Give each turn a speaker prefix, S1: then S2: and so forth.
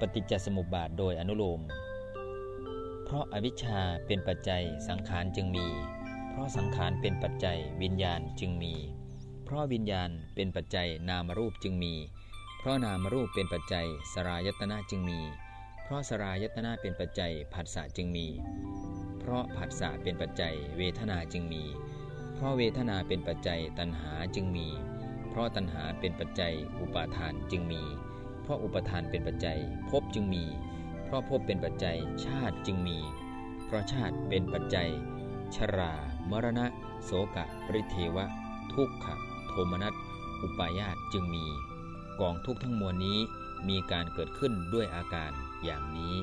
S1: ปฏิจจสมุปบาทโดยอนุโลม เพราะอาวิชชาเป็นปัจจัยสังขารจึงมี เพราะสังขารเป็นปัจจัยวิญญาณจึงมี เพราะวิญญาณเป็นปัจจัยนามรูปจึงมี เพราะนามรูปเป็นปัจจัยสรายตนะจึงมี เพราะสรายตนะเป็นปัจจัยผัสสะจึงมี เพราะผัสสะเป็นปัจจัยเวทนาจึงมี เพราะเวทนาเป็นปัจจัยตัณหาจึงมี เพราะตัณหาเป็นปัจจัยอุปาทานจึงมี เพราะอุปทานเป็นปัจจัยภพจึงมี เพราะภพเป็นปัจจัย ชาติจึงมี เพราะชาติเป็นปัจจัย ชรา มรณะ โสกะ ปริเทวะ ทุกขะ โทมนัส อุปายาตจึงมี กองทุกทั้งมวลนี้มีการเกิดขึ้นด้วยอาการอย่างนี้